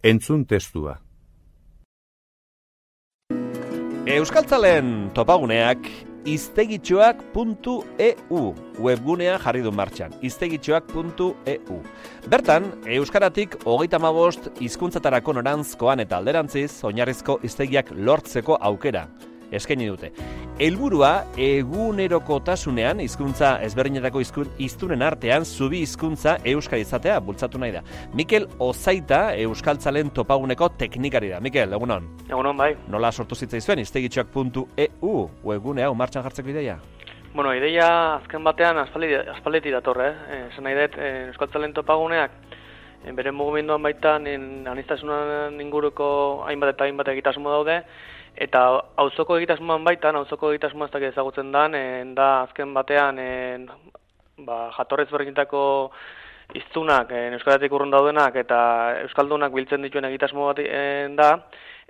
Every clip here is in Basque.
Entzun testua. Euskaltzalen topaguneak iztegitxoak.eu webgunea jarri du martxan. iztegitxoak.eu Bertan, Euskaratik hogeita mabost izkuntzatarako norantzkoan eta alderantziz, oinarrizko iztegiak lortzeko aukera eskaini dute. Helburua egunerokotasunean hizkuntza ezberdinetako hiztunen artean zubi hizkuntza euskara izatea bultzatu nahi da. Mikel Ozaita euskaltzalen topaguneko teknikari da. Mikel, egunon. Egunon bai. Nola sortu zitzaizuan iztegitxoak.eu webgunea martxan jartzeko ideia? Bueno, ideia azken batean aspaleti datorre, eh? Esan nahi dut, eh, euskaltzalen topaguneak en bere mugimenduan baitan en anistasunan inguruko hainbat eta hainbat egitasmo daude eta auzoko egitasmoan baitan auzoko egitasmoa ez ezagutzen dan en, da azken batean en, ba, jatorrez berdinetako iztunak euskaratik urrun daudenak eta euskaldunak biltzen dituen egitasmo bat da.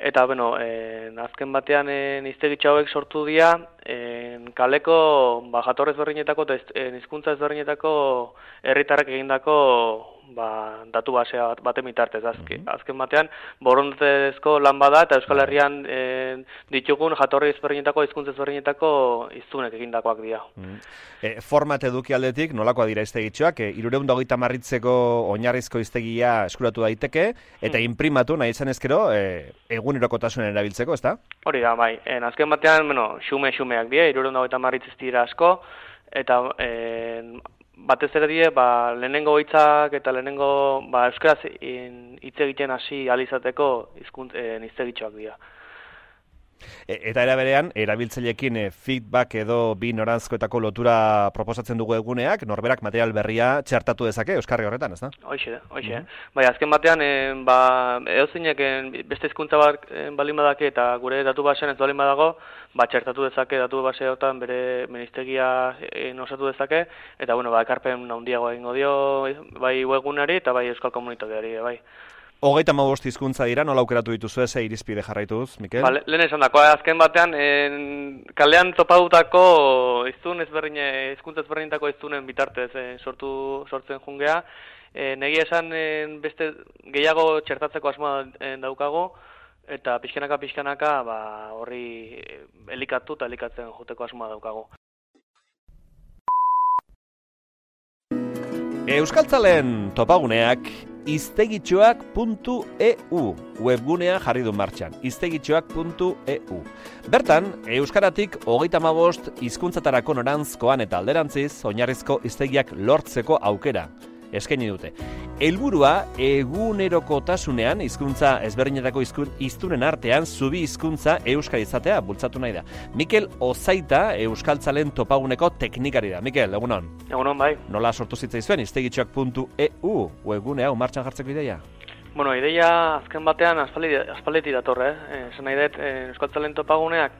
Eta bueno en, azken batean en, hauek sortu dira en, kaleko ba, jatorrez berdinetako eta hizkuntza ezberdinetako herritarrek egindako ba, datu basea bat, baten mitartez. Azke, mhm. Azken batean, borondezko lan bada eta Euskal bai. Herrian e, ditugun jatorri ezberdinetako, hizkuntza ezberdinetako iztunek egindakoak dira. Mm E, format eduki aldetik, nolakoa dira iztegitxoak, e, irureun dogeita marritzeko oinarrizko iztegia eskuratu daiteke, eta mm. imprimatu nahi izan ezkero, e, egunerokotasunen erabiltzeko, ezta? Hori da, bai. En, azken batean, bueno, xume-xumeak dira, irureun dogeita marritzez dira asko, eta e, batez ere die, ba, lehenengo hitzak eta lehenengo ba, euskaraz hitz egiten hasi alizateko hizkunt e, dira. E, eta era berean, erabiltzaileekin e, feedback edo bi norantzkoetako lotura proposatzen dugu eguneak, norberak material berria txertatu dezake Euskarri horretan, ez da? Hoixe, hoixe. Mm -hmm. Bai, azken batean, e, ba, edozinek beste hizkuntza bat balin badake eta gure datu basean ez balin badago, ba, txertatu dezake datu baseotan bere ministeria e, nosatu dezake, eta bueno, ba, ekarpen handiago egingo dio bai webgunari eta bai euskal komunitateari, bai. Hogeita mabost hizkuntza dira, nola aukeratu dituzu ez, irizpide jarraituz, Mikel? Ba, lehen esan dako, azken batean, en, kalean topadutako iztun ezberdin, izkuntza ezberdinetako iztunen bitartez eh, sortu, sortzen jungea. E, negi esan en, beste gehiago txertatzeko asmoa daukago, eta pixkanaka pixkanaka ba, horri elikatu eta elikatzen juteko asmoa daukago. Euskaltzalen topaguneak iztegitxoak.eu webgunea jarri du martxan, iztegitxoak.eu. Bertan, Euskaratik hogeita mabost izkuntzatarako norantzkoan eta alderantziz, oinarrizko iztegiak lortzeko aukera eskaini dute. Helburua egunerokotasunean hizkuntza ezberdinetako hiztunen artean zubi hizkuntza euskara izatea bultzatu nahi da. Mikel Ozaita euskaltzalen topaguneko teknikari da. Mikel, egunon. Egunon bai. Nola sortu zitzaizuen iztegitxoak.eu webgunea martxan jartzeko ideia? Bueno, ideia azken batean aspaleti datorre, eh? Esan nahi dut, eh, euskaltzalen topaguneak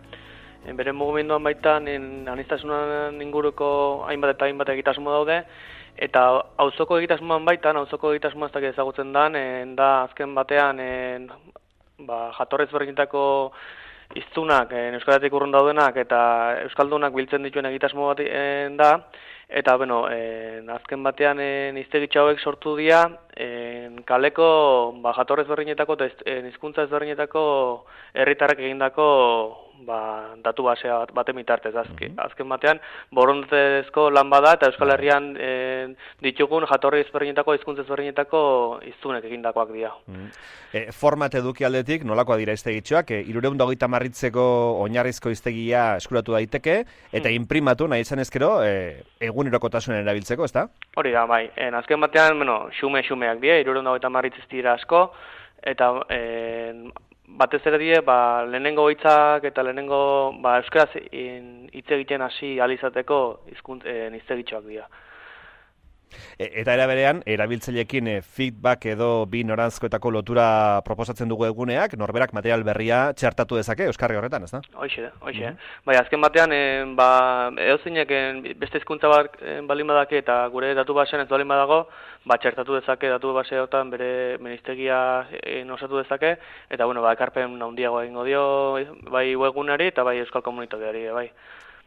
en bere mugimenduan baitan en anistasunan inguruko hainbat eta hainbat egitasmo daude eta auzoko egitasmoan baitan auzoko egitasmoa ez ezagutzen dan en, da azken batean en, ba, jatorrez berdinetako iztunak, e, euskaratik urrun daudenak, eta euskaldunak biltzen dituen egitasmo bat da, eta, bueno, e, azken batean e, hauek sortu dira, e, kaleko ba, jatorrez berdinetako eta hizkuntza ezberdinetako herritarrak egindako ba, datu basea baten mitartez. Azke, mhm. Azken batean, borondezko lan bada eta Euskal bai. Herrian e, ditugun jatorri ezberdinetako, hizkuntza ezberdinetako iztunek egindakoak dira. Mm. E, format eduki aldetik, nolakoa dira iztegitxoak, e, irureun dogeita marritzeko oinarrizko iztegia eskuratu daiteke, eta mm. imprimatu nahi izan ezkero, e, egun erokotasunen erabiltzeko, ezta? Hori da, bai. En, azken batean, bueno, xume-xumeak dira, irureun dogeita marritzez dira asko, eta e, batez ere die, ba, lehenengo hitzak eta lehenengo ba, euskaraz hitz egiten hasi alizateko hizkunt e, dira. E, eta era berean, erabiltzaileekin e, feedback edo bi norantzkoetako lotura proposatzen dugu eguneak, norberak material berria txertatu dezake Euskarri horretan, ez da? Hoixe, hoixe. Mm -hmm. Bai, azken batean, e, ba, edozinek beste hizkuntza bat e, balin badake eta gure datu basean ez balin badago, ba, txertatu dezake datu baseotan bere ministeria e, nosatu dezake, eta bueno, ba, ekarpen handiago egingo dio bai webgunari eta bai euskal komunitateari, bai.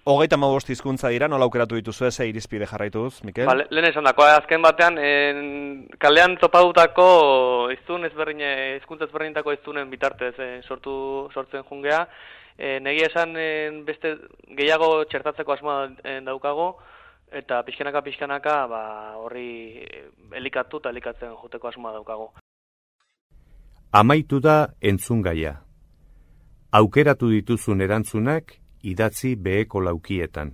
Hogeita mabost izkuntza dira, nola aukeratu dituzu ze irizpide jarraituz, Mikel? Ba, lehen esan dako, azken batean, en, kalean topautako iztun ezberdin, izkuntza ezberdinetako iztunen bitartez eh, sortu, sortzen jungea. E, negi esan beste gehiago txertatzeko asmoa daukago, eta pixkanaka pixkanaka ba, horri elikatu eta elikatzen joteko asmoa daukago. Amaitu da entzun gaia. Aukeratu dituzun erantzunak, idatzi beheko laukietan.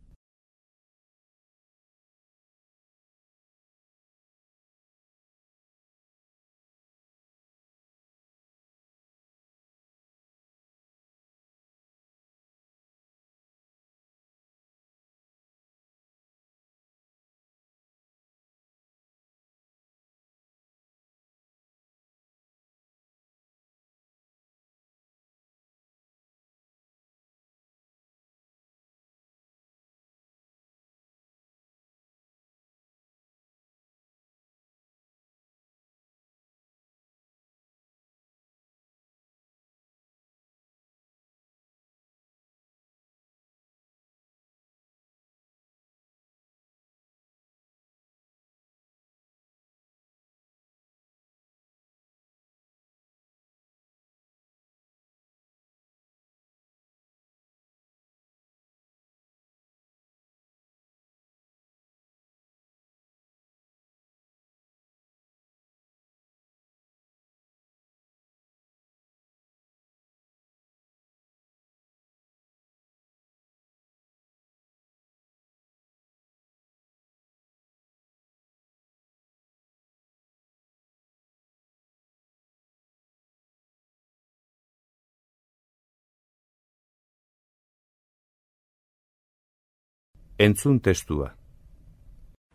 Entzun testua.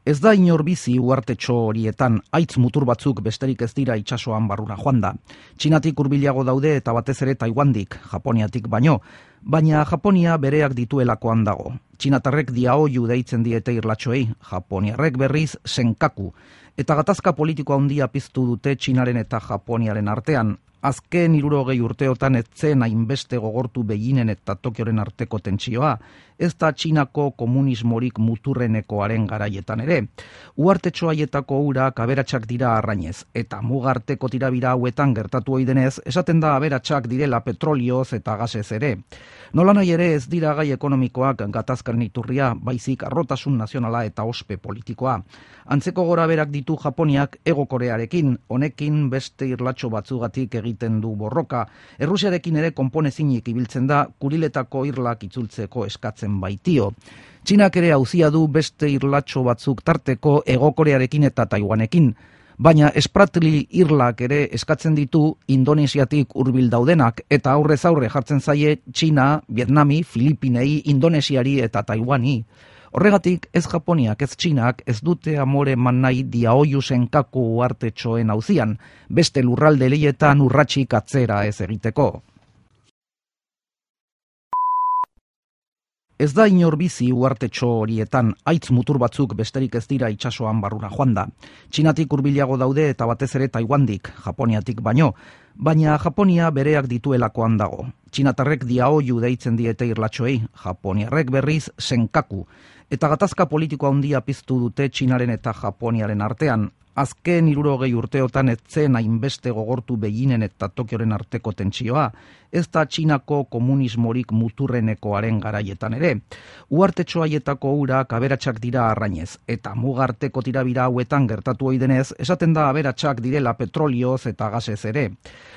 Ez da inor bizi uartetxo horietan, aitz mutur batzuk besterik ez dira itsasoan barrura joan da. Txinatik urbilago daude eta batez ere Taiwandik, Japoniatik baino, baina Japonia bereak dituelakoan dago. Txinatarrek diao deitzen diete irlatxoei, Japoniarrek berriz senkaku. Eta gatazka politiko handia piztu dute Txinaren eta Japoniaren artean, azken irurogei urteotan etzen hainbeste gogortu beginen eta Tokioren arteko tentsioa, ez da Txinako komunismorik muturrenekoaren garaietan ere. Uartetxo haietako urak aberatsak dira arrainez, eta mugarteko tirabira hauetan gertatu denez, esaten da aberatsak direla petrolioz eta gasez ere. Nola nahi ere ez dira gai ekonomikoak gatazkan iturria, baizik arrotasun nazionala eta ospe politikoa. Antzeko gora berak ditu Japoniak ego korearekin, honekin beste irlatxo batzugatik egiten du borroka. Errusiarekin ere konponezinik ibiltzen da, kuriletako irlak itzultzeko eskatzen baitio. Txinak ere hauzia du beste irlatxo batzuk tarteko ego korearekin eta taiwanekin baina espratli irlak ere eskatzen ditu Indonesiatik hurbil daudenak eta aurrez aurre jartzen zaie Txina, Vietnami, Filipinei, Indonesiari eta Taiwani. Horregatik ez Japoniak ez Txinak ez dute amore man nahi diaoiu senkaku arte txoen hauzian, beste lurralde leietan urratxik atzera ez egiteko. Ez da inor bizi uartetxo horietan aitz mutur batzuk besterik ez dira itsasoan barrura joan da. Txinatik hurbilago daude eta batez ere Taiwandik, Japoniatik baino, baina Japonia bereak dituelakoan dago. Txinatarrek diaoiu deitzen diete irlatxoei, Japoniarrek berriz senkaku. Eta gatazka politiko handia piztu dute Txinaren eta Japoniaren artean, azken irurogei urteotan etzen hainbeste gogortu beginen eta Tokioren arteko tentsioa, ez da Txinako komunismorik muturrenekoaren garaietan ere. Uartetxo haietako urak aberatsak dira arrainez, eta mugarteko tirabira hauetan gertatu denez, esaten da aberatsak direla petrolioz eta gasez ere.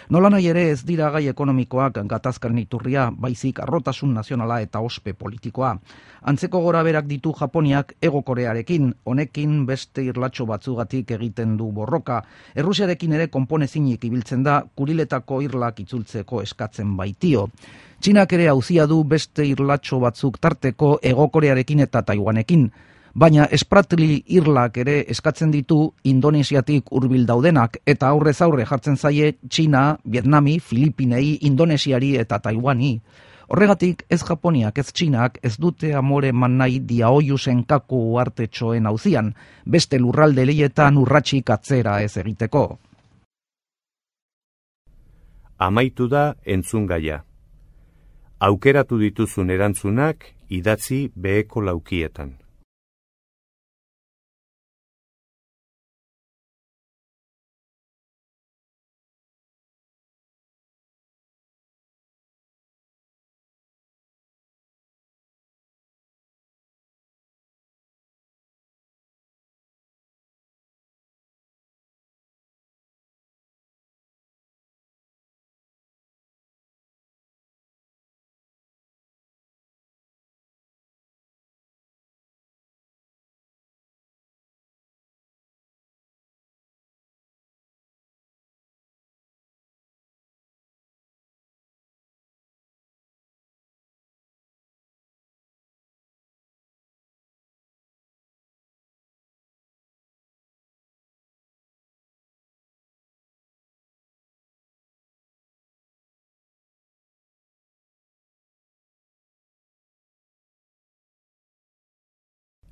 Nola nahi ere ez dira gai ekonomikoak gatazkan iturria, baizik arrotasun nazionala eta ospe politikoa. Antzeko gora berak ditu Japoniak ego korearekin, honekin beste irlatxo batzugatik egiten du borroka. Errusiarekin ere konponezinik ibiltzen da, kuriletako irlak itzultzeko eskatzen baitio. Txinak ere hauzia du beste irlatxo batzuk tarteko ego korearekin eta taiwanekin, baina espratli irlak ere eskatzen ditu Indonesiatik hurbil daudenak eta aurrez aurre jartzen zaie Txina, Vietnami, Filipinei, Indonesiari eta Taiwani. Horregatik, ez Japoniak, ez Txinak, ez dute amore man nahi diaoiu senkaku arte txoen hauzian, beste lurralde leietan urratxik atzera ez egiteko. Amaitu da entzun gaia. Aukeratu dituzun erantzunak idatzi beheko laukietan.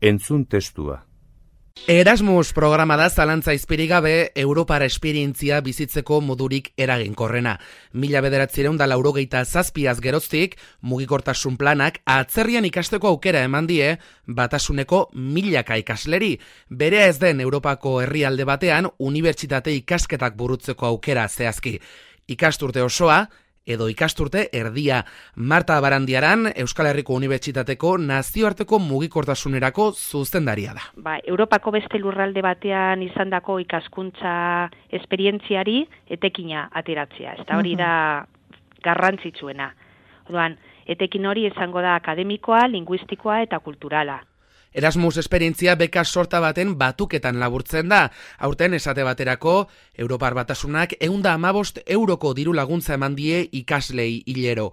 Entzun testua. Erasmus programa da zalantza izpirigabe Europara esperientzia bizitzeko modurik eraginkorrena. Mila bederatzireun da laurogeita zazpiaz geroztik, mugikortasun planak atzerrian ikasteko aukera eman die, batasuneko milaka ikasleri. Berea ez den Europako herrialde batean, unibertsitate ikasketak burutzeko aukera zehazki. Ikasturte osoa, edo ikasturte erdia. Marta Barandiaran, Euskal Herriko Unibertsitateko nazioarteko mugikortasunerako zuzendaria da. Ba, Europako beste lurralde batean izandako ikaskuntza esperientziari etekina ateratzea. Ez hori da garrantzitsuena. Oduan, etekin hori izango da akademikoa, linguistikoa eta kulturala. Erasmus esperientzia beka sorta baten batuketan laburtzen da. Aurten esate baterako, Europar batasunak eunda amabost euroko diru laguntza eman die ikaslei hilero.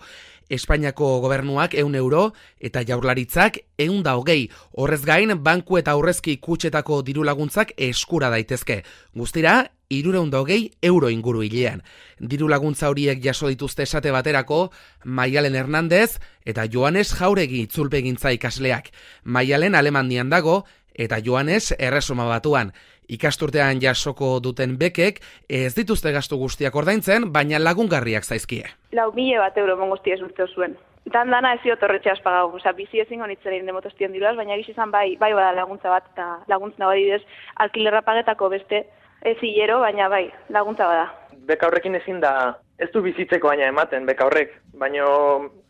Espainiako gobernuak eun euro eta jaurlaritzak eunda hogei. Horrez gain, banku eta aurrezki kutsetako diru laguntzak eskura daitezke. Guztira, irureunda hogei euro inguru hilean. Diru laguntza horiek jaso dituzte esate baterako, Maialen Hernandez eta Joanes Jauregi itzulpegintza ikasleak. Maialen Alemandian dago eta Joanes erresuma batuan. Ikasturtean jasoko duten bekek ez dituzte gastu guztiak ordaintzen, baina lagungarriak zaizkie. Lau mile bat euro mongostia ez urte zuen. Dan dana ez ziot horretxe aspagau, oza, bizi ezin honitzen egin demotostion diruaz, baina egiz izan bai, bai bada laguntza bat, eta laguntza nabadidez, alkilerra pagetako beste, ez hilero, baina bai, laguntza bada. Beka horrekin ezin da, ez du bizitzeko baina ematen, beka horrek, baina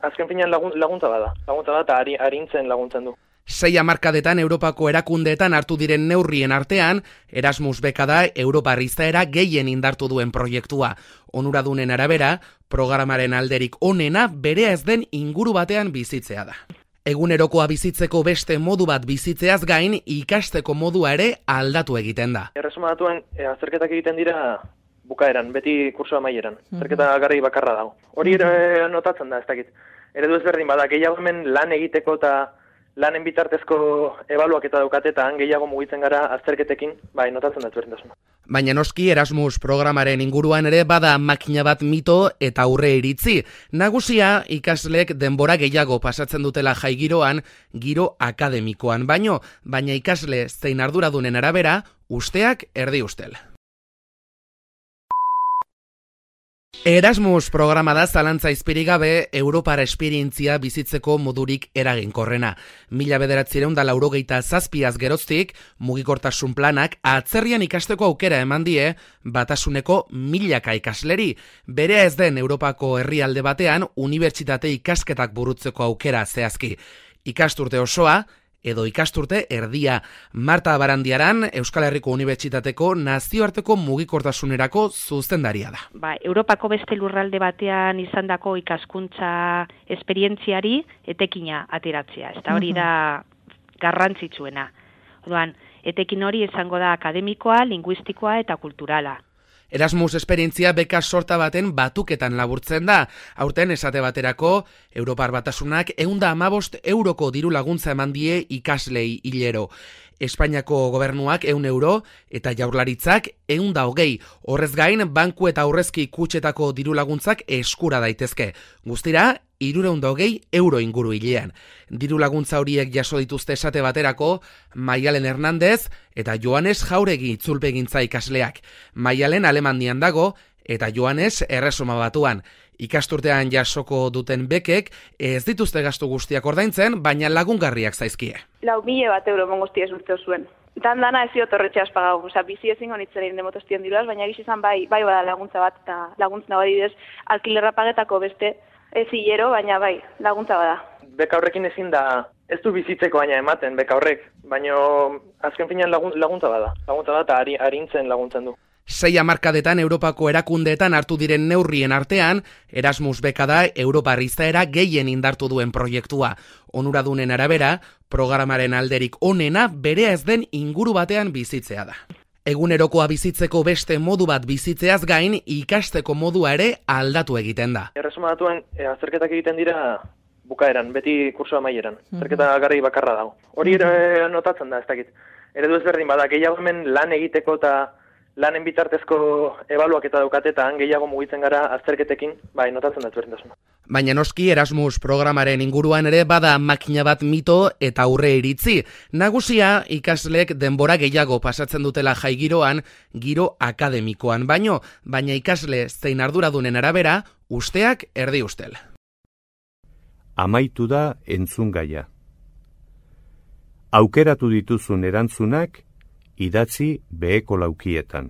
azken finean laguntza bada. Laguntza bada eta ari, arintzen laguntzen du. Sei amarkadetan Europako erakundeetan hartu diren neurrien artean, Erasmus beka da Europa riztaera gehien indartu duen proiektua. Onuradunen arabera, programaren alderik onena bere ez den inguru batean bizitzea da. Egunerokoa bizitzeko beste modu bat bizitzeaz gain ikasteko modua ere aldatu egiten da. Erresuma datuen e, azterketak egiten dira bukaeran, beti kurso amaieran. Mhm. Azterketa garri bakarra dago. Hori mm notatzen da, ez dakit. Eredu ezberdin bada, gehiago hemen lan egiteko eta lanen bitartezko ebaluak eta daukate eta gehiago mugitzen gara azterketekin, bai, notatzen da ezberdintasuna. Baina noski Erasmus programaren inguruan ere bada makina bat mito eta aurre iritzi. Nagusia ikaslek denbora gehiago pasatzen dutela jai giroan, giro akademikoan baino, baina ikasle zein arduradunen arabera, usteak erdi ustel. Erasmus programa da zalantza izpirigabe Europara esperientzia bizitzeko modurik eraginkorrena. Mila bederatzireun da laurogeita zazpiaz geroztik, mugikortasun planak atzerrian ikasteko aukera eman die, batasuneko milaka ikasleri. Berea ez den Europako herrialde batean, unibertsitate ikasketak burutzeko aukera zehazki. Ikasturte osoa, edo ikasturte erdia. Marta Barandiaran, Euskal Herriko Unibertsitateko nazioarteko mugikortasunerako zuzendaria da. Ba, Europako beste lurralde batean izandako ikaskuntza esperientziari etekina ateratzea. Ez hori da garrantzitsuena. Oduan, etekin hori izango da akademikoa, linguistikoa eta kulturala. Erasmus esperientzia beka sorta baten batuketan laburtzen da. Aurten esate baterako, Europar batasunak eunda amabost euroko diru laguntza eman die ikaslei hilero. Espainiako gobernuak eun euro eta jaurlaritzak eun da hogei. Horrez gain, banku eta aurrezki kutsetako diru laguntzak eskura daitezke. Guztira, irureun da hogei euro inguru hilean. Diru laguntza horiek jaso dituzte esate baterako, Maialen Hernandez eta Joanes Jauregi itzulpegintza ikasleak. Maialen alemandian dago eta Joanes erresuma batuan. Ikasturtean jasoko duten bekek ez dituzte gastu guztiak ordaintzen, baina lagungarriak zaizkie. Lau mile bat euro mongostia ez urte zuen. Dan dana ez ziot horretxe aspagau, oza, bizi ezin honitzen egin demotostion diruaz, baina egiz izan bai, bai bada laguntza bat, eta laguntza nabadidez, alkilerra pagetako beste, ez hilero, baina bai, laguntza bada. Beka horrekin ezin da, ez du bizitzeko baina ematen, beka horrek, baina azken finean laguntza bada, laguntza bada eta ari, arintzen laguntzen du. Sei amarkadetan Europako erakundeetan hartu diren neurrien artean, Erasmus beka da Europa riztaera gehien indartu duen proiektua. Onuradunen arabera, programaren alderik onena bere ez den inguru batean bizitzea da. Egunerokoa bizitzeko beste modu bat bizitzeaz gain ikasteko modua ere aldatu egiten da. Erresuma datuen e, azterketak egiten dira bukaeran, beti kurso amaieran. Mhm. Azterketa garri bakarra dago. Hori mm notatzen da, ez dakit. Eredu ezberdin bada, gehiago hemen lan egiteko eta lanen bitartezko ebaluak eta daukate eta gehiago mugitzen gara azterketekin, bai, notatzen da ezberdintasuna. Baina noski Erasmus programaren inguruan ere bada makina bat mito eta aurre iritzi. Nagusia ikaslek denbora gehiago pasatzen dutela jai giroan, giro akademikoan baino, baina ikasle zein arduradunen arabera, usteak erdi ustel. Amaitu da entzun gaia. Aukeratu dituzun erantzunak idatzi beheko laukietan.